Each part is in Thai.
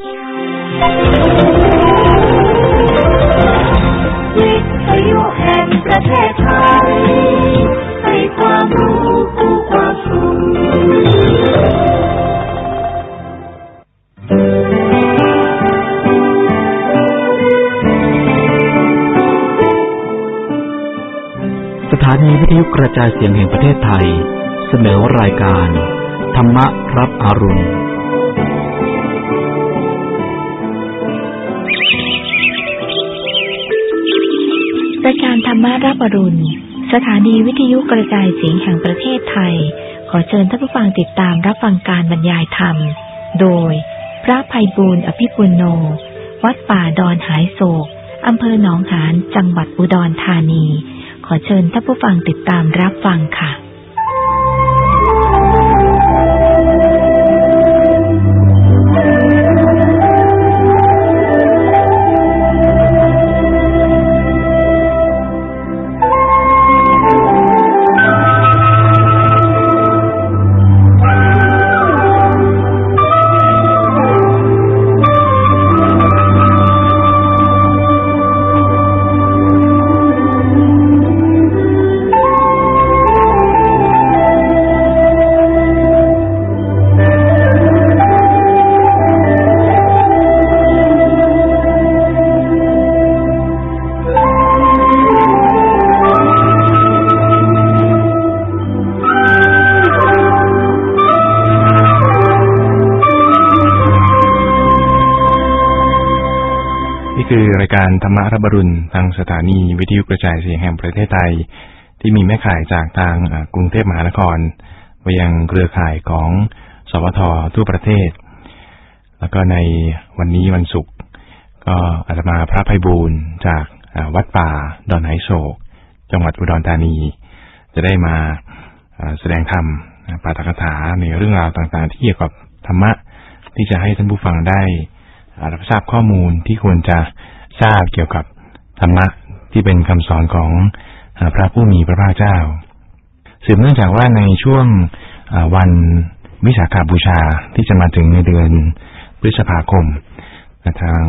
วิทยุแห่งประเทศไทย ให้ความรู้ผู้ความสุขสถานีวิทยุกระจายเสียงแห่งประเทศไทย เสนอรายการ ธรรมรับอรุณ รมารับอรุณ สถานีวิทยุกระจายเสียงแห่งประเทศไทย ขอเชิญท่านผู้ฟังติดตามรับฟังการบรรยายธรรม โดย พระภัยบูรณ์อภิปุโน วัดป่าดอนหายโศกอำเภอหนองหานจังหวัดอุดรธานี ขอเชิญท่านผู้ฟังติดตามรับฟังค่ะ คือรายการธรรมะรับรุณทางสถานีวิทยุกระจายเสียงแห่งประเทศไทย ที่มีแม่ข่ายจากทางกรุงเทพมหานครไปยังเครือข่ายของสวททั่วประเทศ แล้วก็ในวันนี้วันศุกร์ก็อาตมาพระภัยบูรณ์จากวัดป่าดอนไหโศก จังหวัดอุดรธานี จะได้มาแสดงธรรมอ่าปาฐกถาในเรื่องราวต่างๆ ที่เกี่ยวกับธรรมะที่จะให้ท่านผู้ฟังได้ รับทราบข้อมูลที่ควรจะทราบเกี่ยวกับธรรมะที่เป็นคำสอนของพระผู้มีพระภาคเจ้าสืบเนื่องจากว่าในช่วงวันวิสาขาบูชาที่จะมาถึงในเดือนพฤษภาคม ทาง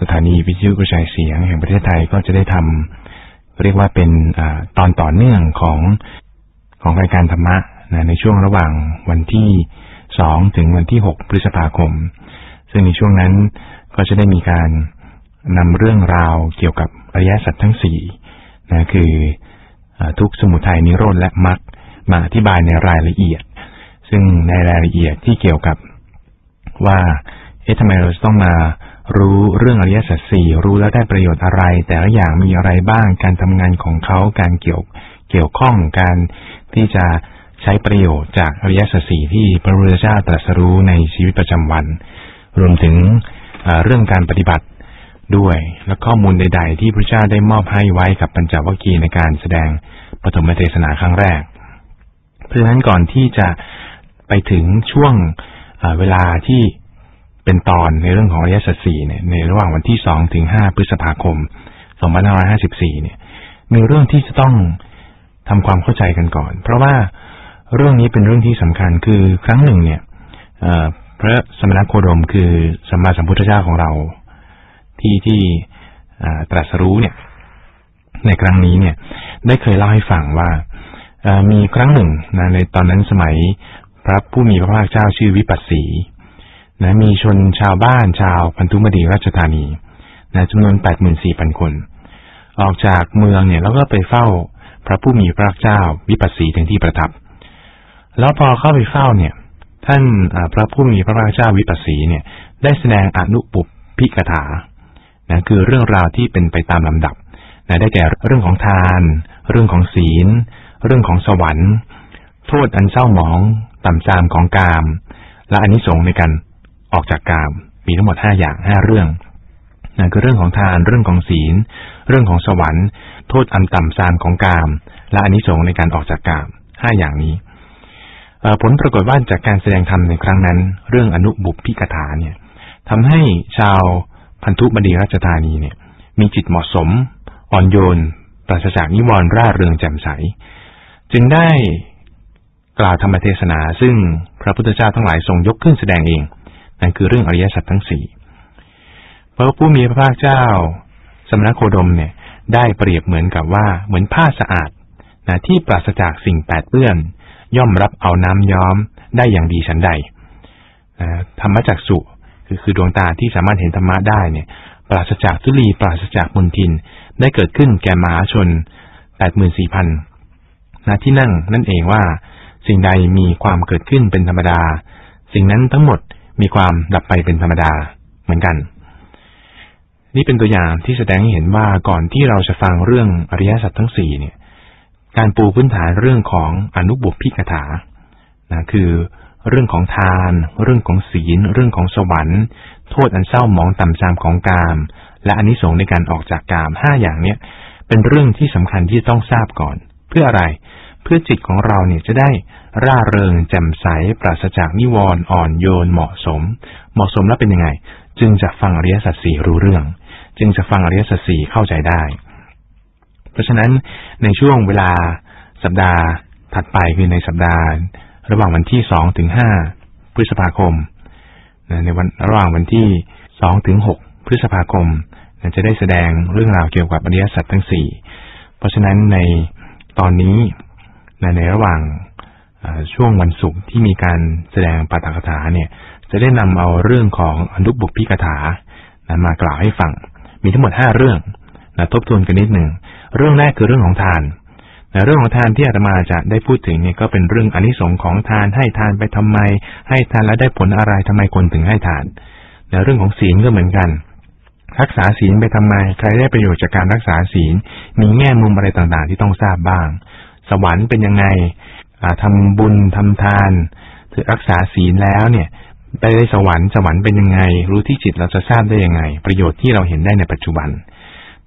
สถานีวิทยุกระจายเสียงแห่งประเทศไทยก็จะได้ทำเรียกว่าเป็นอตอนต่อเนื่องของของรายการธรรมะนะในช่วงระหว่างวันที่สองถึงวันที่หกพฤษภาคม ซึ่งในช่วงนั้นก็จะได้มีการนำเรื่องราวเกี่ยวกับอริยสัจทั้งสี่นะคือทุกสมุทัยนิโรธและมรรคมาอธิบายในรายละเอียด ซึ่งในรายละเอียดที่เกี่ยวกับว่าเอ๊ะทำไมเราจะต้องมารู้เรื่องอริยสัจสี่รู้แล้วได้ประโยชน์อะไร แต่ละอย่างมีอะไรบ้างการทำงานของเขาการเกี่ยวเกี่ยวข้องการที่จะใช้ประโยชน์จากอริยสัจสี่ที่พระพุทธเจ้าตรัสรู้ในชีวิตประจำวัน รวมถึงเรื่องการปฏิบัติด้วย และข้อมูลใด ๆ ที่พระเจ้าได้มอบให้ไว้กับปัญจวัคคีย์ในการแสดงปฐมเทศนาครั้งแรก เพราะฉะนั้นก่อนที่จะไปถึงช่วงเวลาที่เป็นตอนในเรื่องของอริยสัจสี่เนี่ยในระหว่างวันที่สองถึงห้าพฤษภาคมสองพันห้าร้อยห้าสิบสี่เนี่ย มีเรื่องที่จะต้องทำความเข้าใจกันก่อน เพราะว่าเรื่องนี้เป็นเรื่องที่สำคัญคือครั้งหนึ่งเนี่ย พระสมณโคดมคือสัมมาสัมพุทธเจ้าของเรา ที่ที่ตรัสรู้เนี่ย ในครั้งนี้เนี่ย ได้เคยเล่าให้ฟังว่ามีครั้งหนึ่งนะในตอนนั้นสมัยพระผู้มีพระภาคเจ้าชื่อวิปัสสีนะมีชนชาวบ้านชาวพันธุมดีราชธานีนะจำนวนแปดหมื่นสี่พันคน ออกจากเมืองเนี่ยแล้วก็ไปเฝ้าพระผู้มีพระภาคเจ้าวิปัสสีถึงที่ประทับ แล้วพอเข้าไปเฝ้าเนี่ย ท่านพระผู้มีพระภาคเจ้าวิปัสสีเนี่ยได้แสดงอนุปุปพิกถานะคือเรื่องราวที่เป็นไปตามลำดับนะได้แก่เรื่องของทาน เรื่องของศีล เรื่องของสวรรค์ โทษอันเศร้าหมองต่ำซามของกาม และอานิสงส์ในการออกจากกาม มีทั้งหมดห้าอย่างห้าเรื่องนั่นคือเรื่องของทานเรื่องของศีล เรื่องของสวรรค์ โทษอันต่ำซามของกาม และอานิสงส์ในการออกจากกามห้าอย่างนี้ ผลปรากฏว่าจากการแสดงธรรมในครั้งนั้น เรื่องอนุบุพพิกถาเนี่ยทำให้ชาวพันธุบดีราชธานีเนี่ย มีจิตเหมาะสม อ่อนโยนปราศจากนิวรณ์ร่าเริงแจ่มใส จึงได้กล่าวธรรมเทศนา ซึ่งพระพุทธเจ้าทั้งหลายทรงยกขึ้นแสดงเอง นั่นคือเรื่องอริยสัจทั้งสี่พระผู้มีพระภาคเจ้า สมณโคดมเนี่ยได้เปรียบเหมือนกับว่าเหมือนผ้าสะอาดนะที่ปราศจากสิ่งแปดเปื้อน ย่อมรับเอาน้ำย้อมได้อย่างดีฉันใดธรรมจักสุคือคือดวงตาที่สามารถเห็นธรรมะได้เนี่ยปราศจากทุลีปราศจากมนทิน ได้เกิดขึ้นแก่มหาชนแปดหมื่นสี่พันนะที่นั่งนั่นเองว่า สิ่งใดมีความเกิดขึ้นเป็นธรรมดา สิ่งนั้นทั้งหมดมีความดับไปเป็นธรรมดาเหมือนกัน นี่เป็นตัวอย่างที่แสดงให้เห็นว่าก่อนที่เราจะฟังเรื่องอริยสัจทั้งสี่เนี่ย การปูพื้นฐานเรื่องของอนุบุพพิกถานะคือเรื่องของทาน เรื่องของศีล เรื่องของสวรรค์ โทษอันเศร้าหมองต่ำซามของกาม และอนนิสงส์ในการออกจากกามห้าอย่างเนี้ยเป็นเรื่องที่สำคัญที่ต้องทราบก่อน เพื่ออะไร เพื่อจิตของเราเนี่ยจะได้ร่าเริงแจ่มใสปราศจากนิวรณ์อ่อนโยนเหมาะสม เหมาะสมแล้วเป็นยังไง จึงจะฟังอริยสัจสี่รู้เรื่อง จึงจะฟังอริยสัจสี่เข้าใจได้ เพราะฉะนั้นในช่วงเวลาสัปดาห์ถัดไปคือในสัปดาห์ ระหว่างวันที่สองถึงห้าพฤษภาคมในวันระหว่างวันที่สองถึงหกพฤษภาคมจะได้แสดงเรื่องราวเกี่ยวกับอริยสัจทั้งสี่เพราะฉะนั้นในตอนนี้ในระหว่างช่วงวันศุกร์ที่มีการแสดงปาฐกถาเนี่ย จะได้นำเอาเรื่องของอนุบุพพิกถามากล่าวให้ฟัง มีทั้งหมดห้าเรื่องนะทบทวนกันนิดหนึ่ง เรื่องแรกคือเรื่องของทานแต่เรื่องของทานที่อาตมาจะได้พูดถึงเนี่ยก็เป็นเรื่องอนิสงค์ของทานให้ทานไปทำไม ให้ทานแล้วได้ผลอะไรทำไมคนถึงให้ทานแต่เรื่องของศีลก็เหมือนกัน รักษาศีลไปทำไม ใครได้ประโยชน์จากการรักษาศีล มีแง่มุมอะไรต่างๆ ที่ต้องทราบบ้าง สวรรค์เป็นยังไงทำบุญทำทานถือรักษาศีลแล้วเนี่ยไปได้สวรรค์สวรรค์เป็นยังไง รู้ที่จิตเราจะทราบได้ยังไง ประโยชน์ที่เราเห็นได้ในปัจจุบัน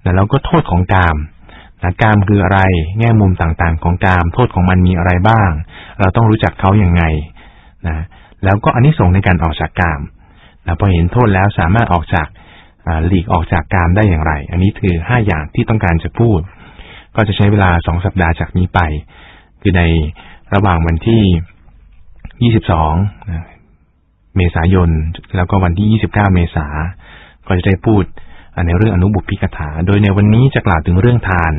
แล้วก็โทษของกาม นะกามคืออะไร แง่มุมต่างๆ ของกาม โทษของมันมีอะไรบ้าง เราต้องรู้จักเขาอย่างไงนะแล้วก็อันนี้ส่งในการออกจากกามนะพอเห็นโทษแล้วสามารถออกจากหลีกออกจากกามได้อย่างไร อันนี้คือห้าอย่างที่ต้องการจะพูด ก็จะใช้เวลาสองสัปดาห์จากนี้ไป คือในระหว่างวันที่ยี่สิบสองเมษายน แล้วก็วันที่ยี่สิบเก้าเมษาก็จะได้พูด ในเรื่องอนุบุพิกถา โดยในวันนี้จะกล่าวถึงเรื่องทาน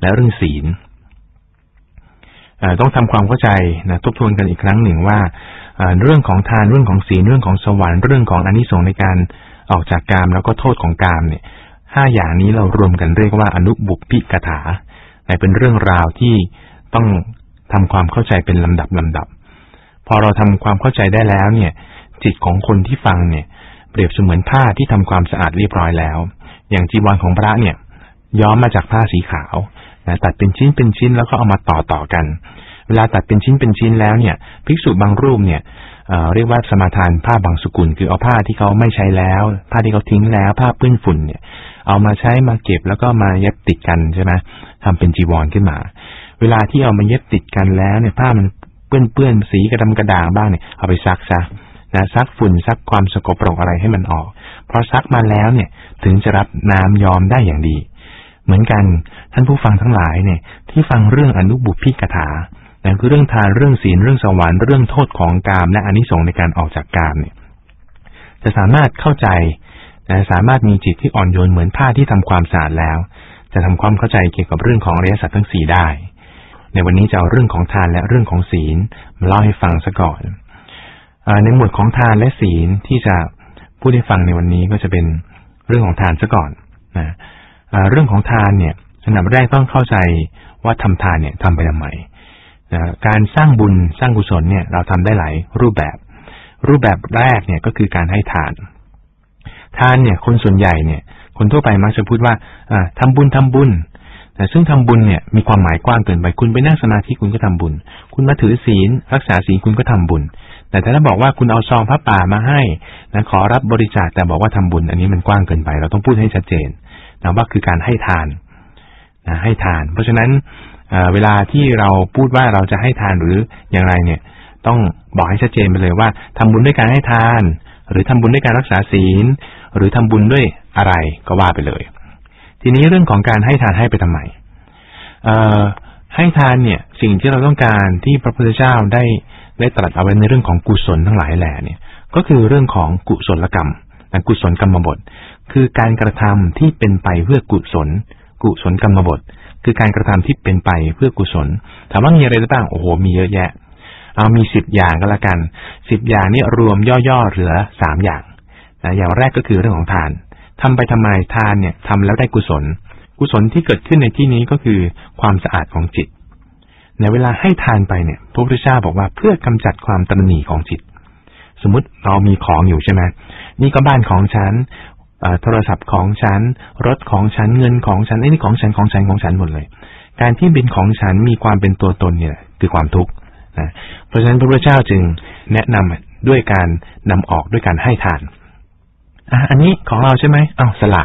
และเรื่องศีลต้องทำความเข้าใจนะทบทวนกันอีกครั้งหนึ่งว่าเรื่องของทานเรื่องของศีลเรื่องของสวรรค์เรื่องของอนิสงส์ในการออกจากกามแล้วก็โทษของกามเนี่ยห้าอย่างนี้เรารวมกันเรียกว่าอนุบุพิกถาแต่เป็นเรื่องราวที่ต้องทำความเข้าใจเป็นลำดับลำดับ พอเราทำความเข้าใจได้แล้วเนี่ย จิตของคนที่ฟังเนี่ย เปรียบเสมือนผ้าที่ทำความสะอาดเรียบร้อยแล้ว อย่างจีวรของพระเนี่ย ย้อมมาจากผ้าสีขาวนะตัดเป็นชิ้นเป็นชิ้นแล้วก็เอามาต่อต่อกัน เวลาตัดเป็นชิ้นเป็นชิ้นแล้วเนี่ย ภิกษุบางรูปเนี่ยเเรียกว่าสมาทานผ้าบางสกุล คือเอาผ้าที่เขาไม่ใช้แล้ว ผ้าที่เขาทิ้งแล้ว ผ้าเปื้อนฝุ่นเนี่ย เอามาใช้มาเก็บแล้วก็มาเย็บติดกันใช่ไหมทำเป็นจีวรขึ้นมา เวลาที่เอามาเย็บติดกันแล้วเนี่ย ผ้ามันเปื้อนเปื้อนสีกระดำกระด่างบ้างเนี่ยเอาไปซักซะนะซักฝุ่นซักความสกปรกอะไรให้มันออก พอซักมาแล้วเนี่ยถึงจะรับน้ำยอมได้อย่างดี เหมือนกันท่านผู้ฟังทั้งหลายเนี่ยที่ฟังเรื่องอนุบุพิกถานั่นคือเรื่องทานเรื่องศีลเรื่องสวรรค์เรื่องโทษของกามและอนิสงส์ในการออกจากกามเนี่ยจะสามารถเข้าใจนะสามารถมีจิตที่อ่อนโยนเหมือนผ้าที่ทำความสะอาดแล้ว จะทำความเข้าใจเกี่ยวกับเรื่องของอริยสัจทั้งสี่ได้ ในวันนี้จะเอาเรื่องของทานและเรื่องของศีลมาเล่าให้ฟังซะก่อนในหมวดของทานและศีลที่จะ พูดให้ฟังในวันนี้ก็จะเป็นเรื่องของทานซะก่อนนะเรื่องของทานเนี่ยอันดับแรกต้องเข้าใจว่าทำทานเนี่ยทำไปทำไมนะการสร้างบุญสร้างกุศลเนี่ยเราทำได้หลายรูปแบบ รูปแบบแรกเนี่ยก็คือการให้ทาน ทานเนี่ยคนส่วนใหญ่เนี่ย คนทั่วไปมักจะพูดว่าอ่าทำบุญทำบุญ แต่ซึ่งทำบุญเนี่ยมีความหมายกว้างเกินไป คุณไปนั่งสมาธิคุณก็ทำบุญ คุณมาถือศีล รักษาศีลคุณก็ทำบุญ แต่ถ้าบอกว่าคุณเอาซองพระป่ามาให้นะขอรับบริจาคแต่บอกว่าทำบุญ อันนี้มันกว้างเกินไป เราต้องพูดให้ชัดเจนนะว่าคือการให้ทานนะให้ทาน เพราะฉะนั้นเวลาที่เราพูดว่าเราจะให้ทานหรืออย่างไรเนี่ย ต้องบอกให้ชัดเจนไปเลยว่าทำบุญด้วยการให้ทาน หรือทำบุญด้วยการรักษาศีล หรือทำบุญด้วยอะไรก็ว่าไปเลย ทีนี้เรื่องของการให้ทานให้ไปทำไมให้ทานเนี่ยสิ่งที่เราต้องการที่พระพุทธเจ้าได้ได้ตรัสเอาไว้ในเรื่องของกุศลทั้งหลายแหล่เนี่ย ก็คือเรื่องของกุศลกรรมนะกุศลกรรมบท คือการกระทำที่เป็นไปเพื่อกุศล กุศลกรรมบท คือการกระทำที่เป็นไปเพื่อกุศล ถามว่ามีอะไรบ้างโอ้โหมีเยอะแยะ เอามีสิบอย่างก็แล้วกันสิบอย่างนี้รวมย่อๆเหลือสามอย่างนะอย่างแรกก็คือเรื่องของทาน ทำไปทำไมทานเนี่ยทำแล้วได้กุศล กุศลที่เกิดขึ้นในที่นี้ก็คือความสะอาดของจิต ในเวลาให้ทานไปเนี่ยพระพุทธเจ้าบอกว่าเพื่อกำจัดความตรนีของจิต สมมติเรามีของอยู่ใช่ไหมนี่ก็บ้านของฉันโทรศัพท์ของฉัน รถของฉันเงินของฉันไอ้นี่ของฉันของฉันของฉันหมดเลย การที่เป็นของฉันมีความเป็นตัวตนเนี่ยคือความทุกข์นะเพราะฉะนั้นพระพุทธเจ้าจึงแนะนำด้วยการนำออกด้วยการให้ทาน อะอันนี้ของเราใช่ไหมเอาวสละ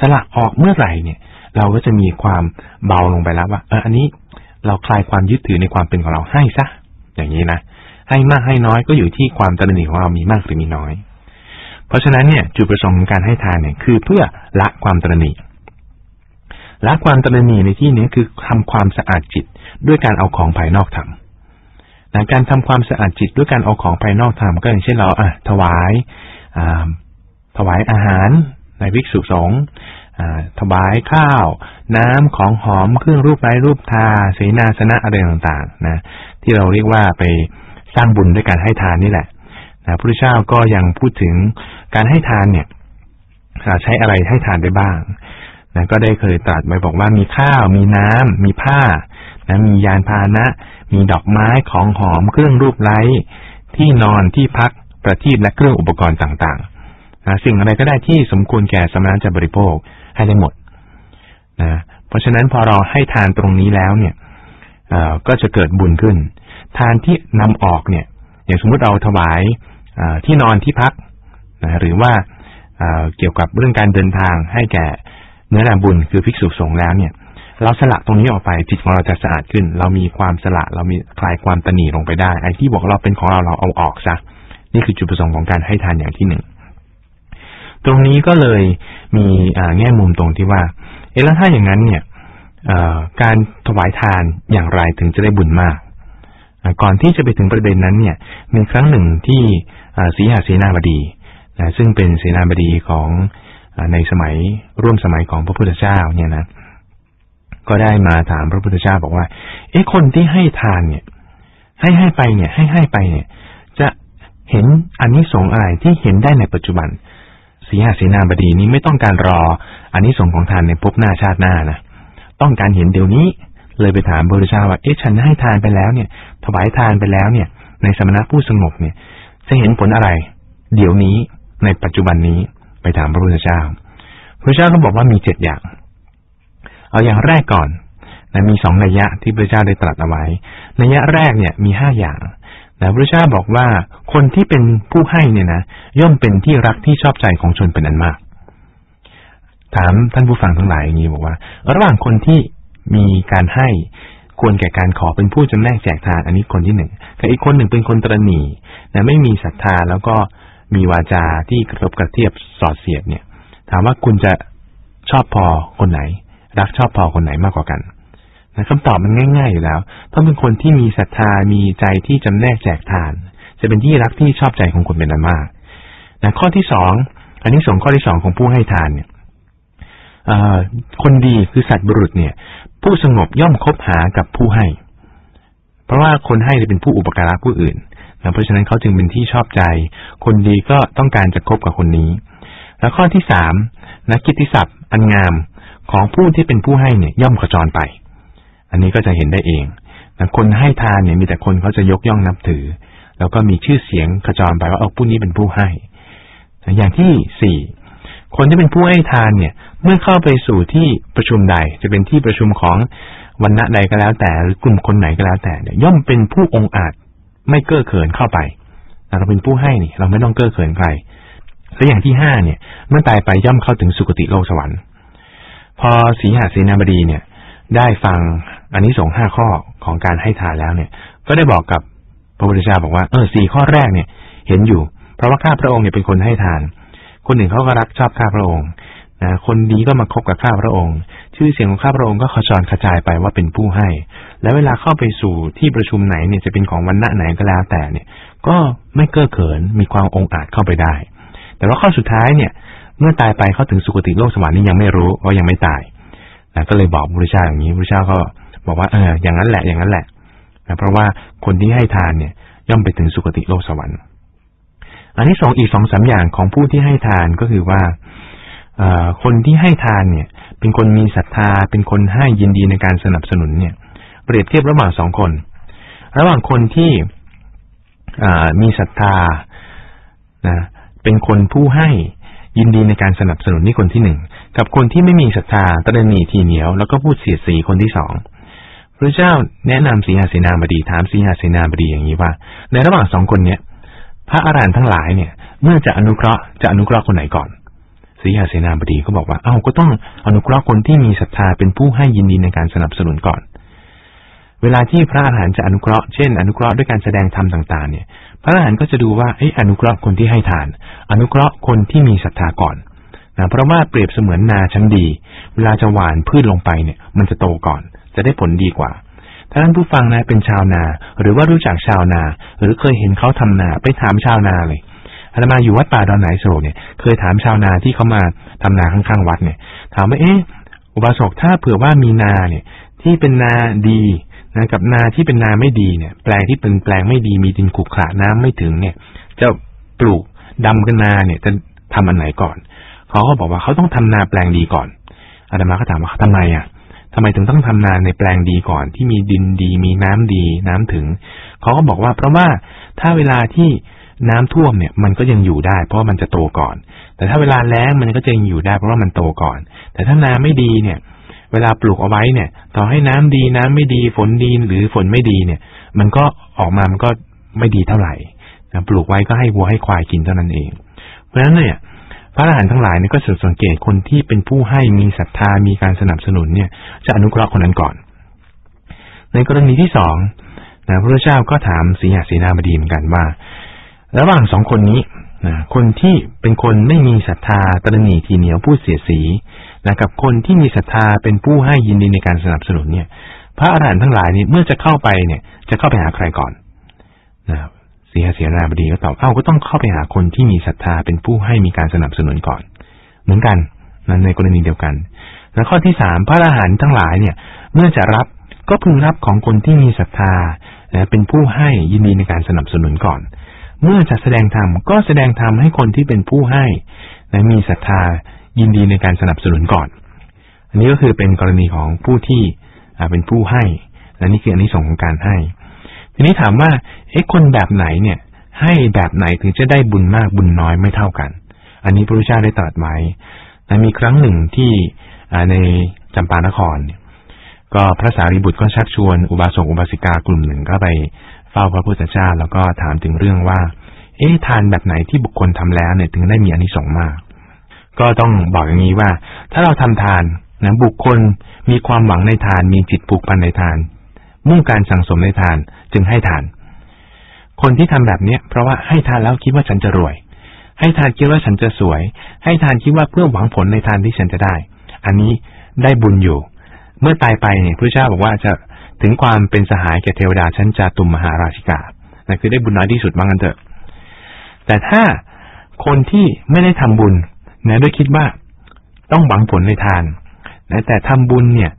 สละออกเมื่อไหร่เนี่ย เราก็จะมีความเบาลงไปแล้วว่าเอออันนี้เราคลายความยึดถือในความเป็นของเราให้ซะอย่างนี้นะให้มากให้น้อยก็อยู่ที่ความตระหนี่ของเรามีมากหรือมีน้อย เพราะฉะนั้นเนี่ยจุดประสงค์ของการให้ทานเนี่ยคือเพื่อละความตระหนี่ละความตระหนี่ในที่นี้คือทำความสะอาดจิตด้วยการเอาของภายนอกทำนะการทำความสะอาดจิตด้วยการเอาของภายนอกทำก็อย่างเช่นเราอะถวายอ่า ถวายอาหารในวิกษุสงฆ์ถวายข้าว น้ำของหอมเครื่องรูปไร้รูปทาเสนาสนะอะไรต่างๆนะที่เราเรียกว่าไปสร้างบุญด้วยการให้ทานนี่แหละนะพระพุทธเจ้าก็ยังพูดถึงการให้ทานเนี่ยใช้อะไรให้ทานได้บ้างนะก็ได้เคยตรัสไว้บอกว่ามีข้าว มีน้ำมีผ้านะมียานพาหนะ มีดอกไม้ของหอมเครื่องรูปไร้ที่นอนที่พักประทีปและเครื่องอุปกรณ์ต่างๆ สิ่งอะไรก็ได้ที่สมควรแก่สมณะจะบริโภคให้ได้หมดนะเพราะฉะนั้นพอเราให้ทานตรงนี้แล้วเนี่ยก็จะเกิดบุญขึ้น ทานที่นำออกเนี่ย อย่างสมมุติเราถวายที่นอนที่พักนะหรือว่าเกี่ยวกับเรื่องการเดินทางให้แก่เนื้อนาบุญคือภิกษุสงฆ์แล้วเนี่ย เราสละตรงนี้ออกไปจิตของเราจะสะอาดขึ้น เรามีความสละเรามีคลายความตนีลงไปได้ไอ้ที่บอกเราเป็นของเราเราเอาออกซะนี่คือจุดประสงค์ของการให้ทานอย่างที่หนึ่ง ตรงนี้ก็เลยมีแง่มุมตรงที่ว่าเอแล้วถ้าอย่างนั้นเนี่ยการถวายทานอย่างไรถึงจะได้บุญมาก ก่อนที่จะไปถึงประเด็นนั้นเนี่ยมีครั้งหนึ่งที่สีหาเสนาบดีนะซึ่งเป็นเสนาบดีของในสมัยร่วมสมัยของพระพุทธเจ้าเนี่ยนะ ก็ได้มาถามพระพุทธเจ้าบอกว่า เอ๊ะคนที่ให้ทานเนี่ย ให้ให้ไปเนี่ย ให้ให้ไปเนี่ย จะเห็นอันนี้สงอะไรที่เห็นได้ในปัจจุบัน สีหาสีนาบดีนี้ไม่ต้องการรออันนี้ส่งของทานในภพหน้าชาติหน้านะต้องการเห็นเดี๋ยวนี้ เลยไปถามบริชาว่าเอ๊ะฉันให้ทานไปแล้วเนี่ย ถวายทานไปแล้วเนี่ย ในสมณะผู้สงบเนี่ย จะเห็นผลอะไร เดี๋ยวนี้ในปัจจุบันนี้ไปถามพระพุทธเจ้าพระเจ้าก็บอกว่ามีเจ็ดอย่าง เอาอย่างแรกก่อนนะมีสองนัยยะที่พระเจ้าได้ตรัสเอาไว้นัยยะแรกเนี่ยมีห้าอย่าง นะพระเจ้าบอกว่าคนที่เป็นผู้ให้เนี่ยนะย่อมเป็นที่รักที่ชอบใจของชนเป็นอันมาก ถามท่านผู้ฟังทั้งหลายอย่างนี้บอกว่า ระหว่างคนที่มีการให้ควรแก่การขอเป็นผู้จำแนกแจกทานอันนี้คนที่หนึ่งแต่อีกคนหนึ่งเป็นคนตรณีนะไม่มีศรัทธาแล้วก็มีวาจาที่กระทบกระเทียบสอดเสียดเนี่ย ถามว่าคุณจะชอบพอคนไหน รักชอบพอคนไหนมากกว่ากัน นะคำตอบมันง่าย ๆ อยู่แล้ว ต้องเป็นคนที่มีศรัทธามีใจที่จำแนกแจกทาน จะเป็นที่รักที่ชอบใจของคนเป็นอันมากนะข้อที่สองอันนี้ส่งข้อที่สองของผู้ให้ทานเนี่ยคนดีคือสัตว์บุรุษเนี่ย ผู้สงบย่อมคบหากับผู้ให้ เพราะว่าคนให้จะเป็นผู้อุปการะผู้อื่นนะเพราะฉะนั้นเขาจึงเป็นที่ชอบใจ คนดีก็ต้องการจะคบกับคนนี้ แล้วข้อที่สามนะกิตติศัพท์อันงามของผู้ที่เป็นผู้ให้เนี่ย ย่อมขจรไป อันนี้ก็จะเห็นได้เองนะคนให้ทานเนี่ยมีแต่คนเขาจะยกย่องนับถือ แล้วก็มีชื่อเสียงขจรไปว่าเออผู้นี้เป็นผู้ให้ อย่างที่สี่คนที่เป็นผู้ให้ทานเนี่ย เมื่อเข้าไปสู่ที่ประชุมใด จะเป็นที่ประชุมของวันณะใดก็แล้วแต่หรือกลุ่มคนไหนก็แล้วแต่เนี่ยย่อมเป็นผู้องอาจไม่เก้อเขินเข้าไปเราเป็นผู้ให้นี่ เราไม่ต้องเก้อเขินใครและอย่างที่ห้าเนี่ย เมื่อตายไปย่อมเข้าถึงสุคติโลกสวรรค์ พอสีหาสีนาบดีเนี่ย ได้ฟังอันนี้ส่งห้าข้อของการให้ทานแล้วเนี่ย ก็ได้บอกกับพระพุทธเจ้าบอกว่าเออสี่ข้อแรกเนี่ย เห็นอยู่ เพราะว่าข้าพระองค์เนี่ยเป็นคนให้ทาน คนหนึ่งเขาก็รักชอบข้าพระองค์นะคนดีก็มาคบกับข้าพระองค์ ชื่อเสียงของข้าพระองค์ก็ขจรกระจายไปว่าเป็นผู้ให้ แล้วเวลาเข้าไปสู่ที่ประชุมไหนเนี่ยจะเป็นของวันณะไหนก็แล้วแต่เนี่ย ก็ไม่เก้อเขินมีความองอาจเข้าไปได้ แต่ว่าข้อสุดท้ายเนี่ย เมื่อตายไปเขาถึงสุคติโลกสวรรค์นี่ยังไม่รู้ว่ายังไม่ตาย นะก็เลยบอกพระพุทธเจ้าอย่างนี้พระพุทธเจ้าก็บอกว่าเอออย่างนั้นแหละอย่างนั้นแหละนะเพราะว่าคนที่ให้ทานเนี่ยย่อมไปถึงสุคติโลกสวรรค์ อันที่สองอีกสองสาอย่างของผู้ที่ให้ทานก็คือว่าคนที่ให้ทานเนี่ย เป็นคนมีศรัทธา เป็นคนให้ยินดีในการสนับสนุนเนี่ย เปรียบเทียบระหว่างสองคน ระหว่างคนที่มีศรัทธานะเป็นคนผู้ให้ ยินดีในการสนับสนุนนี่คนที่หนึ่งกับคนที่ไม่มีศรัทธาตระหนี่ทีเหนียว แล้วก็พูดเสียดสีคนที่สองพระเจ้าแนะนำสีหาเสนาบดีถามสีหาเสนาบดีอย่างนี้ว่า ในระหว่างสองคนเนี้ยพระอารหันต์ทั้งหลายเนี่ย เมื่อจะอนุเคราะห์จะอนุเคราะห์คนไหนก่อนสีหาเสนาบดีก็บอกว่า เอ้าก็ต้องอนุเคราะห์คนที่มีศรัทธาเป็นผู้ให้ยินดีในการสนับสนุนก่อน เวลาที่พระอรหันต์จะอนุเคราะห์เช่นอนุเคราะห์ด้วยการแสดงธรรมต่างๆ เนี่ย พระอรหันต์ก็จะดูว่าไอ้อนุเคราะห์คนที่ให้ทาน อนุเคราะห์คนที่มีศรัทธาก่อนนะเพราะว่าเปรียบเสมือนนาชั้นดี เวลาจะหว่านพืชลงไปเนี่ย มันจะโตก่อน จะได้ผลดีกว่า ถ้าท่านผู้ฟังนะเป็นชาวนา หรือว่ารู้จักชาวนา หรือเคยเห็นเขาทำนาไปถามชาวนาเลยอาตมาอยู่วัดป่าดอนไหนโศกเนี่ยเคยถามชาวนาที่เขามาทำนาข้างๆวัดเนี่ย ถามว่าเอ๊ะอุบาสกถ้าเผื่อว่ามีนาเนี่ย ที่เป็นนาดี นะกับนาที่เป็นนาไม่ดีเนี่ย แปลงที่เป็นแปลงไม่ดีมีดินขุกขระน้ำไม่ถึงเนี่ย จะปลูกดำกันนาเนี่ย จะทำอันไหนก่อนเขาก็บอกว่าเขาต้องทำนาแปลงดีก่อนอาตมาก็ถามว่าทำไมอะทำไมถึงต้องทำนาในแปลงดีก่อนที่มีดินดีมีน้ำดีน้ำถึงเขาก็บอกว่าเพราะว่าถ้าเวลาที่น้ำท่วมเนี่ย มันก็ยังอยู่ได้ เพราะมันจะโตก่อน แต่ถ้าเวลาแล้งมันก็จะยังอยู่ได้ เพราะว่ามันโตก่อน แต่ถ้านาไม่ดีเนี่ย เวลาปลูกเอาไว้เนี่ย ต่อให้น้ำดีน้ำไม่ดี ฝนดีหรือฝนไม่ดีเนี่ย มันก็ออกมามันก็ไม่ดีเท่าไหร่ปลูกไว้ก็ให้วัวให้ควายกินเท่านั้นเอง เพราะฉะนั้นเนี่ยพระอรหันต์ทั้งหลายเนี่ยก็สังเกตคนที่เป็นผู้ให้มีศรัทธามีการสนับสนุนเนี่ย จะอนุเคราะห์คนนั้นก่อน ในกรณีที่สองนะพระเจ้าก็ถามสีหาสีนาบดีเหมือนกันว่า ระหว่างสองคนนี้นะคนที่เป็นคนไม่มีศรัทธาตระหนี่ทีเหนียวผู้เสียสี นะกับคนที่มีศรัทธาเป็นผู้ให้ยินดีในการสนับสนุนเนี่ย พระอรหันต์ทั้งหลายนี่เมื่อจะเข้าไปเนี่ย จะเข้าไปหาใครก่อนนะเสีหเสียนาบดีก็ตอบเอ้าก็ต้องเข้าไปหาคนที่มีศรัทธาเป็นผู้ให้มีการสนับสนุนก่อน เหมือนกันนั้นในกรณีเดียวกัน แล้วข้อที่สามพระอรหันต์ทั้งหลายเนี่ย เมื่อจะรับก็พึงรับของคนที่มีศรัทธาเป็นผู้ให้ยินดีในการสนับสนุนก่อน เมื่อจะแสดงธรรมก็แสดงธรรมให้คนที่เป็นผู้ให้มีศรัทธา ยินดีในการสนับสนุนก่อน อันนี้ก็คือเป็นกรณีของผู้ที่เป็นผู้ให้ และนี่คืออันนี้ส่งของการให้ ทีนี้ถามว่าเอ๊ะคนแบบไหนเนี่ย ให้แบบไหนถึงจะได้บุญมากบุญน้อยไม่เท่ากัน อันนี้พระพุทธเจ้าได้ตรัสไว้แต่มีครั้งหนึ่งที่ในจำปานครเนี่ยก็พระสารีบุตรก็ชักชวนอุบาสกอุบาสิกากลุ่มหนึ่งก็ไปเฝ้าพระพุทธเจ้าแล้วก็ถามถึงเรื่องว่า เอ๊ะทานแบบไหนที่บุคคลทำแล้วเนี่ยถึงได้มีอนิสงส์มาก ก็ต้องบอกอย่างนี้ว่า ถ้าเราทำทานนะบุคคลมีความหวังในทาน มีจิตผูกพันในทาน มุ่งการสั่งสมในทานจึงให้ทาน คนที่ทำแบบเนี้ยเพราะว่าให้ทานแล้วคิดว่าฉันจะรวย ให้ทานคิดว่าฉันจะสวย ให้ทานคิดว่าเพื่อหวังผลในทานที่ฉันจะได้ อันนี้ได้บุญอยู่ เมื่อตายไปเนี่ยพระเจ้าบอกว่าจะถึงความเป็นสหายแก่เทวดาชั้นจาตุมมหาราชิกานั่นคือได้บุญน้อยที่สุดบ้างกันเถอะ แต่ถ้าคนที่ไม่ได้ทำบุญ นะด้วยคิดว่าต้องหวังผลในทานนะแต่ทำบุญเนี่ย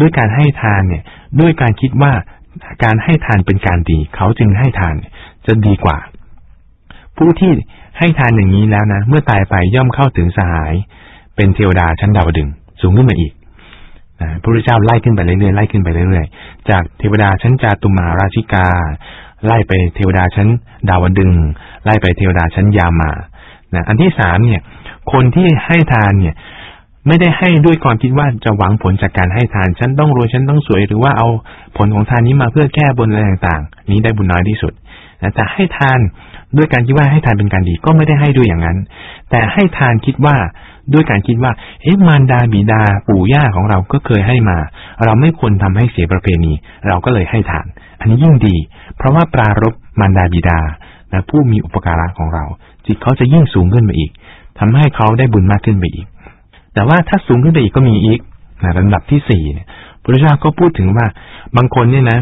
ด้วยการให้ทานเนี่ยด้วยการคิดว่าการให้ทานเป็นการดี เขาจึงให้ทานจะดีกว่า ผู้ที่ให้ทานอย่างนี้แล้วนะ เมื่อตายไปย่อมเข้าถึงสหาย เป็นเทวดาชั้นดาวดึงสูงขึ้นมาอีกนะพระพุทธเจ้าไล่ขึ้นไปเรื่อยๆไล่ขึ้นไปเรื่อยๆ จากเทวดาชั้นจาตุมาราชิกา ไล่ไปเทวดาชั้นดาวดึงไล่ไปเทวดาชั้นยามานะอันที่สามเนี่ย คนที่ให้ทานเนี่ย ไม่ได้ให้ด้วยความคิดว่าจะหวังผลจากการให้ทาน ฉันต้องรวยฉันต้องสวยหรือว่าเอาผลของทานนี้มาเพื่อแก้บนอะไรต่างๆ นี้ได้บุญน้อยที่สุดแต่ให้ทานด้วยการคิดว่าให้ทานเป็นการดีก็ไม่ได้ให้ด้วยอย่างนั้น แต่ให้ทานคิดว่าด้วยการคิดว่าเอ๊ะมารดาบิดาปู่ย่าของเราก็เคยให้มา เราไม่ควรทำให้เสียประเพณี เราก็เลยให้ทาน อันนี้ยิ่งดี เพราะว่าปรารบมารดาบิดาและผู้มีอุปการะของเรา จิตเขาจะยิ่งสูงขึ้นไปอีก ทำให้เขาได้บุญมากขึ้นไปอีก แต่ว่าถ้าสูงขึ้นไปอีกก็มีอีกนะลำดับที่สี่เนี่ยพระเจ้าก็พูดถึงว่าบางคนเนี่ยนะ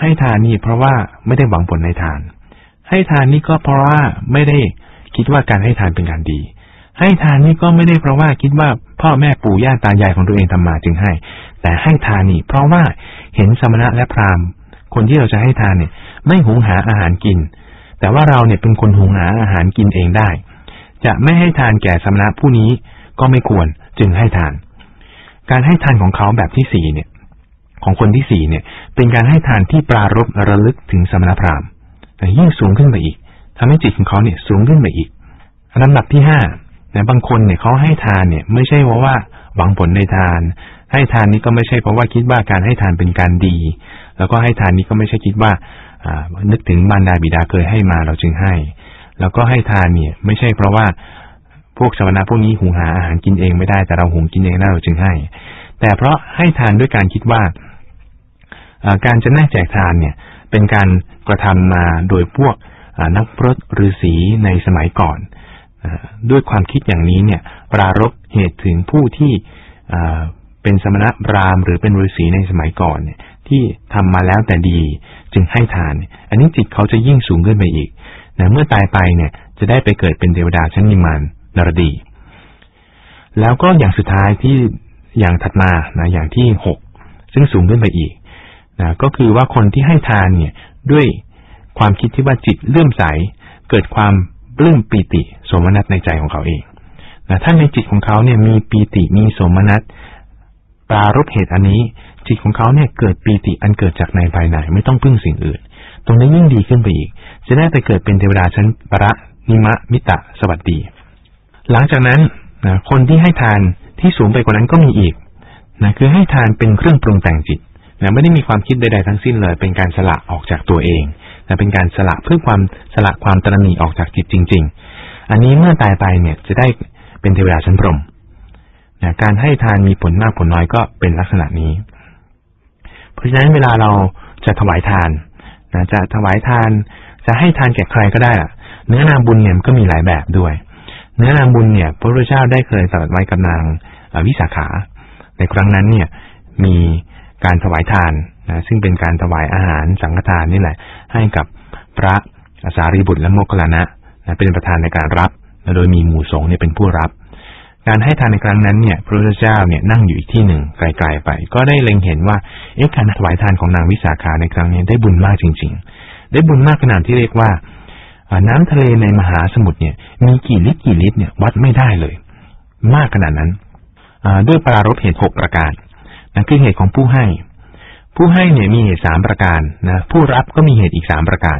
ให้ทานนี่เพราะว่าไม่ได้หวังผลในทาน ให้ทานนี่ก็เพราะว่าไม่ได้คิดว่าการให้ทานเป็นการดี ให้ทานนี่ก็ไม่ได้เพราะว่าคิดว่าพ่อแม่ปู่ย่าตายายของตัวเองทำมาจึงให้ แต่ให้ทานนี่เพราะว่าเห็นสมณะและพราหมณ์คนที่เราจะให้ทานเนี่ย ไม่หุงหาอาหารกิน แต่ว่าเราเนี่ยเป็นคนหุงหาอาหารกินเองได้ จะไม่ให้ทานแก่สมณะผู้นี้ก็ไม่ควรจึงให้ทาน การให้ทานของเขาแบบที่สี่เนี่ย ของคนที่สี่เนี่ย เป็นการให้ทานที่ปรารบระลึกถึงสมณพราหมณ์แต่ยิ่งสูงขึ้นไปอีกทำให้จิตของเขาเนี่ยสูงขึ้นไปอีกลำดับที่ห้านะบางคนเนี่ยเขาให้ทานเนี่ย ไม่ใช่เพราะว่าหวังผลในทาน ให้ทานนี้ก็ไม่ใช่เพราะว่าคิดว่าการให้ทานเป็นการดี แล้วก็ให้ทานนี้ก็ไม่ใช่คิดว่าอ่านึกถึงบรรดาบิดาเคยให้มาเราจึงให้ แล้วก็ให้ทานเนี่ย ไม่ใช่เพราะว่าพวกสมณะพวกนี้หุงหาอาหารกินเองไม่ได้แต่เราหุงกินเองได้เราจึงให้ แต่เพราะให้ทานด้วยการคิดว่าการจะแนกแจกทานเนี่ย เป็นการกระทำมาโดยพวกนักพรตฤาษีในสมัยก่อนด้วยความคิดอย่างนี้เนี่ย ปรารบเหตุถึงผู้ที่เป็นสมณะรามหรือเป็นฤาษีในสมัยก่อนเนี่ย ที่ทำมาแล้วแต่ดีจึงให้ทาน อันนี้จิตเขาจะยิ่งสูงขึ้นไปอีก นะเมื่อตายไปเนี่ย จะได้ไปเกิดเป็นเทวดาชั้นนิมานนรดี แล้วก็อย่างสุดท้ายที่อย่างถัดมานะอย่างที่หกซึ่งสูงขึ้นไปอีกนะก็คือว่าคนที่ให้ทานเนี่ยด้วยความคิดที่ว่าจิตเลื่อมใส เกิดความปลื้มปีติโสมนัสในใจของเขาเองนะถ้าในจิตของเขาเนี่ยมีปีติมีโสมนัสปรารบเหตุอันนี้ จิตของเขาเนี่ยเกิดปีติอันเกิดจากในภายในไม่ต้องพึ่งสิ่งอื่น ตรงนี้ยิ่งดีขึ้นไปอีก จะได้ไปเกิดเป็นเทวดาชั้นประนิมะมิตะสวัสดี หลังจากนั้นนะคนที่ให้ทานที่สูงไปกว่านั้นก็มีอีกนะคือให้ทานเป็นเครื่องปรุงแต่งจิตนะไม่ได้มีความคิดใดๆทั้งสิ้นเลย เป็นการสละออกจากตัวเองนะเป็นการสละเพื่อความสละความตระหนี่ออกจากจิตจริง ๆ อันนี้เมื่อตายไปเนี่ยจะได้เป็นเทวดาชั้นพรหมนะการให้ทานมีผลมากผลน้อยก็เป็นลักษณะนี้ เพราะฉะนั้นเวลาเราจะถวายทาน นะจะถวายทาน จะให้ทานแก่ใครก็ได้อะเนื้อนาบุญเนี่ยก็มีหลายแบบด้วย เนื้อนาบุญเนี่ย พระพุทธเจ้าได้เคยตรัสไว้กับนางวิสาขา ในครั้งนั้นเนี่ยมีการถวายทานนะซึ่งเป็นการถวายอาหารสังฆทานนี่แหละ ให้กับพระอาสารีบุตรและโมคคัลลานะนะเป็นประธานในการรับ โดยมีหมู่สงฆ์เนี่ยเป็นผู้รับ การให้ทานในครั้งนั้นเนี่ย พระพุทธเจ้าเนี่ยนั่งอยู่อีกที่หนึ่งไกลๆไป ก็ได้เล็งเห็นว่าเอ๊ะการถวายทานของนางวิสาขาในครั้งนี้ได้บุญมากจริง ๆ ได้บุญมากขนาดที่เรียกว่าน้ำทะเลในมหาสมุทรเนี่ย มีกี่ลิตรกี่ลิตรเนี่ยวัดไม่ได้เลย มากขนาดนั้นด้วยปรารบเหตุหกประการนั่นคือเหตุของผู้ให้ ผู้ให้เนี่ยมีเหตุสามประการนะผู้รับก็มีเหตุอีกสามประการ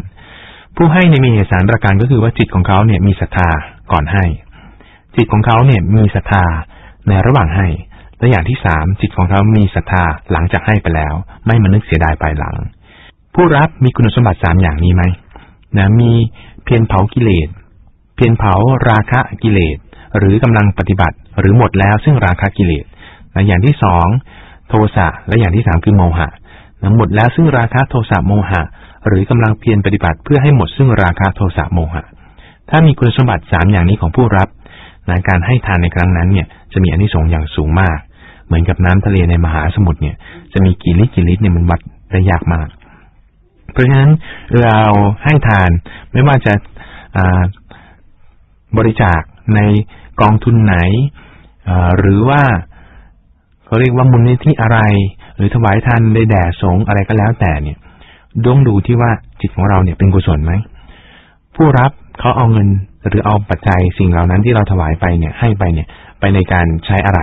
ผู้ให้เนี่ยมีเหตุสามประการก็คือว่าจิตของเขาเนี่ยมีศรัทธาก่อนให้ จิตของเขาเนี่ยมีศรัทธาในระหว่างให้ และอย่างที่สามจิตของเขามีศรัทธาหลังจากให้ไปแล้ว ไม่มานึกเสียดายภายหลัง ผู้รับมีคุณสมบัติสามอย่างนี้ไหมนะมีเพียรเผากิเลสเพียรเผาราคะกิเลสหรือกำลังปฏิบัติหรือหมดแล้วซึ่งราคะกิเลสนะอย่างที่สองโทสะและอย่างที่สามคือโมหะนะหมดแล้วซึ่งราคะโทสะโมหะ หรือกำลังเพียรปฏิบัติเพื่อให้หมดซึ่งราคะโทสะโมหะ ถ้ามีคุณสมบัติสามอย่างนี้ของผู้รับ นะการให้ทานในครั้งนั้นเนี่ยจะมีอนิสงส์อย่างสูงมาก เหมือนกับน้ำทะเลในมหาสมุทรเนี่ยจะมีกี่ลิตรกี่ลิตรเนี่ยมันวัดได้ยากมาก เพราะฉะนั้นเราให้ทานไม่ว่าจะบริจาคในกองทุนไหนหรือว่าเขาเรียกว่ามูลนิธิอะไร หรือถวายทานในแด่สงอะไรก็แล้วแต่เนี่ยดวงดูที่ว่าจิตของเราเนี่ยเป็นกุศลไหมผู้รับเขาเอาเงิน หรือเอาปัจจัยสิ่งเหล่านั้นที่เราถวายไปเนี่ยให้ไปเนี่ยไปในการใช้อะไร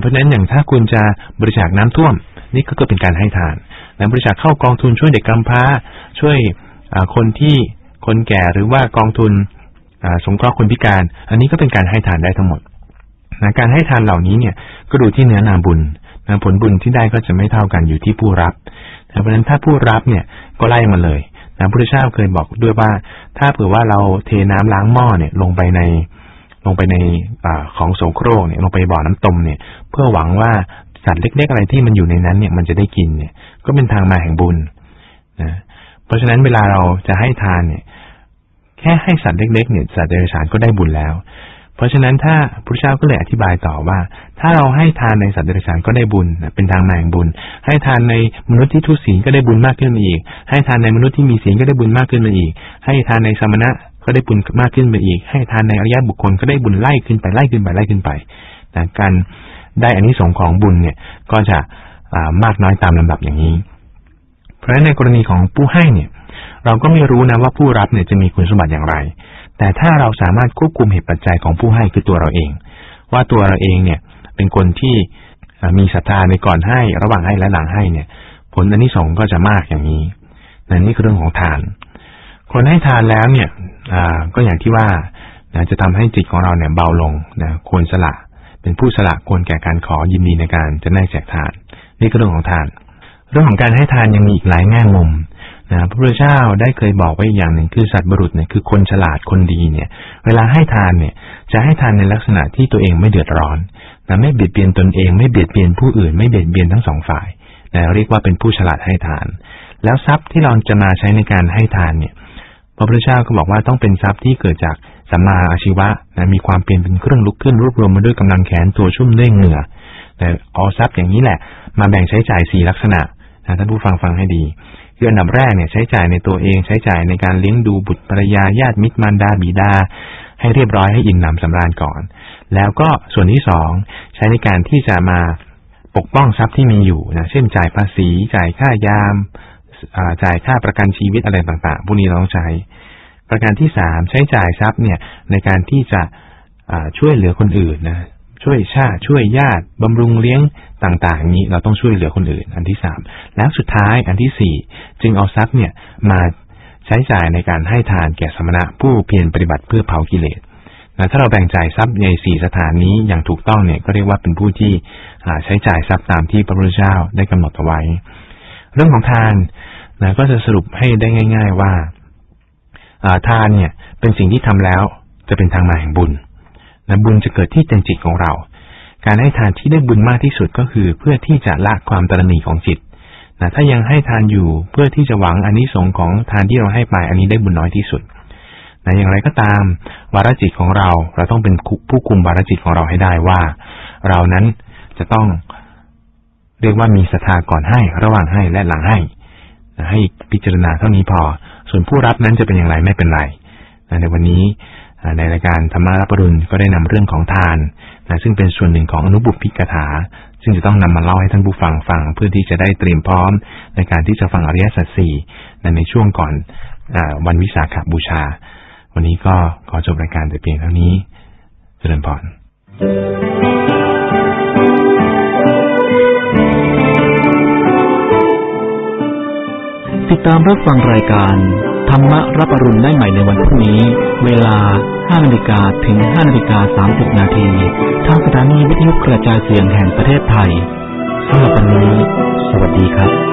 เพราะฉะนั้นอย่างถ้าคุณจะบริจาคน้ำท่วม นี่ก็เป็นการให้ทานแล้วบริจาคเข้ากองทุนช่วยเด็กกำพร้า ช่วยคนที่คนแก่หรือว่ากองทุนสงเคราะห์คนพิการ อันนี้ก็เป็นการให้ทานได้ทั้งหมดนะการให้ทานเหล่านี้เนี่ยก็ดูที่เนื้อนาบุญนะผลบุญที่ได้ก็จะไม่เท่ากันอยู่ที่ผู้รับ เพราะฉะนั้นถ้าผู้รับเนี่ยก็ไล่มาเลย พระพุทธเจ้าเคยบอกด้วยว่า ถ้าเผื่อว่าเราเทน้ำล้างหม้อเนี่ยลงไปในลงไปในอของโสโครกเนี่ยลงไปบ่อน้ำตมเนี่ย เพื่อหวังว่าสัตว์เล็ก ๆ อะไรที่มันอยู่ในนั้นเนี่ยมันจะได้กินเนี่ย ก็เป็นทางมาแห่งบุญนะเพราะฉะนั้นเวลาเราจะให้ทานเนี่ย แค่ให้สัตว์เล็ก ๆ เนี่ยสัตว์เดรัจฉานก็ได้บุญแล้ว ราะราะฉะนั้นถ้าพระเจ้าก็เลยอธิบายต่อว่า ถ้าเราให้ทานในสัตว์เดรัจฉานก็ได้บุญเป็นทางแห่งบุญ ให้ทานในมนุษย์ที่ทุศีลก็ได้บุญมากขึ้นมาอีก ให้ทานในมนุษย์ที่มีศีลก็ได้บุญมากขึ้นมาอีก ให้ทานในสมณะก็ได้บุญมากขึ้นไปอีก ให้ทานในอริยบุคคลก็ได้บุญไล่ขึ้นไปไล่ขึ้นไปไล่ขึ้นไปแต่การได้อันนี้สงของบุญเนี่ยก็จะมากน้อยตามลำดับอย่างนี้ เพราะฉะนั้นในกรณีของผู้ให้เนี่ย เราก็ไม่รู้นะว่าผู้รับเนี่ยจะมีคุณสมบัติอย่างไร แต่ถ้าเราสามารถควบคุมเหตุปัจจัยของผู้ให้คือตัวเราเอง ว่าตัวเราเองเนี่ยเป็นคนที่มีศรัทธาในก่อนให้ระหว่างให้และหลังให้เนี่ย ผลอันนี้สองก็จะมากอย่างนี้นั่นนี่คือเรื่องของทาน คนให้ทานแล้วเนี่ยก็อย่างที่ว่าจะทำให้จิตของเราเนี่ยเบาลงนะควรสละ เป็นผู้สละควรแก่การขอยินดีในการจะแนกแจกทาน นี่ก็เรื่องของทาน เรื่องของการให้ทานยังมีอีกหลายแง่มุม นะพระพุทธเจ้าได้เคยบอกไว้อย่างหนึ่งคือสัตว์บรุษเนี่ยคือคนฉลาดคนดีเนี่ย เวลาให้ทานเนี่ยจะให้ทานในลักษณะที่ตัวเองไม่เดือดร้อนนะไม่เบียดเบียนตนเองไม่เบียดเบียนผู้อื่น ไม่เบียดเบียนทั้งสองฝ่ายนะเรียกว่าเป็นผู้ฉลาดให้ทาน แล้วทรัพย์ที่เราจะมาใช้ในการให้ทานเนี่ยพระพุทธเจ้าก็บอกว่าต้องเป็นทรัพย์ที่เกิดจากสัมมาอาชีวะนะมีความเปลี่ยนเป็นเครื่องลุกขึ้นรวบรวมมาด้วยกำลังแขนตัวชุ่มด้วยเหงื่อแต่เอาทรัพย์อย่างนี้แหละ มาแบ่งใช้จ่ายสี่ลักษณะนะท่านผู้ฟังฟังให้ดีคืออันดับแรกเนี่ยใช้จ่ายในตัวเองใช้จ่ายในการเลี้ยงดูบุตรภรรยาญาติมิตรมารดาบิดา ให้เรียบร้อยให้อิ่มหนำสำราญก่อน แล้วก็ส่วนที่สองใช้ในการที่จะมาปกป้องทรัพย์ที่มีอยู่นะเช่นจ่ายภาษี จ่ายค่ายามจ่ายค่าประกันชีวิตอะไรต่างๆพวกนี้เราต้องใช้ ประการที่สามใช้จ่ายทรัพย์เนี่ยในการที่จะช่วยเหลือคนอื่นนะ ช่วยชาติช่วยญาติบำรุงเลี้ยงต่างๆ นี้เราต้องช่วยเหลือคนอื่น อันที่สามแล้วสุดท้ายอันที่สี่จึงเอาทรัพย์เนี่ยมาใช้จ่ายในการให้ทานแก่สมณะผู้เพียรปฏิบัติเพื่อเผากิเลสนะถ้าเราแบ่งจ่ายทรัพย์ในสี่สถานนี้อย่างถูกต้องเนี่ยก็เรียกว่าเป็นผู้ที่ใช้จ่ายทรัพย์ตามที่พระพุทธเจ้าได้กำหนดเอาไว้ เรื่องของทานนะก็จะสรุปให้ได้ง่าย ๆว่าทานเนี่ยเป็นสิ่งที่ทำแล้วจะเป็นทางมาแห่งบุญ นะบุญจะเกิดที่ใจจิตของเรา การให้ทานที่ได้บุญมากที่สุดก็คือ เพื่อที่จะละความตรณีของจิตนะถ้ายังให้ทานอยู่เพื่อที่จะหวังอันนิสงของทานที่เราให้ไปอันนี้ได้บุญน้อยที่สุดนะอย่างไรก็ตาม วาระจิตของเรา เราต้องเป็นผู้คุมวาระจิตของเราให้ได้ว่า เรานั้นจะต้องเรียกว่ามีศรัทธาก่อนให้ ระหว่างให้และหลังให้ให้พิจารณาเท่านี้พอ ส่วนผู้รับนั้นจะเป็นอย่างไรไม่เป็นไรในวันนี้ ในรายการธรรมารับรุณก็ได้นำเรื่องของทานนะซึ่งเป็นส่วนหนึ่งของอนุบุพพิกถา ซึ่งจะต้องนำมาเล่าให้ท่านผู้ฟังฟังเพื่อที่จะได้เตรียมพร้อม ในการที่จะฟังอริยสัจสี่ในช่วงก่อนอวันวิสาขบูชา วันนี้ก็ขอจบรายการแต่เพียงเท่านี้เจริญพรติดตามรับฟังรายการ ธรรมรับอรุณได้ใหม่ในวันพรุ่งนี้ เวลา 5นาฬิกาถึง 5นาฬิกา30 นาทีทางสถานีวิทยุกระจายเสียงแห่งประเทศไทยสำหรับวันนี้ สวัสดีครับ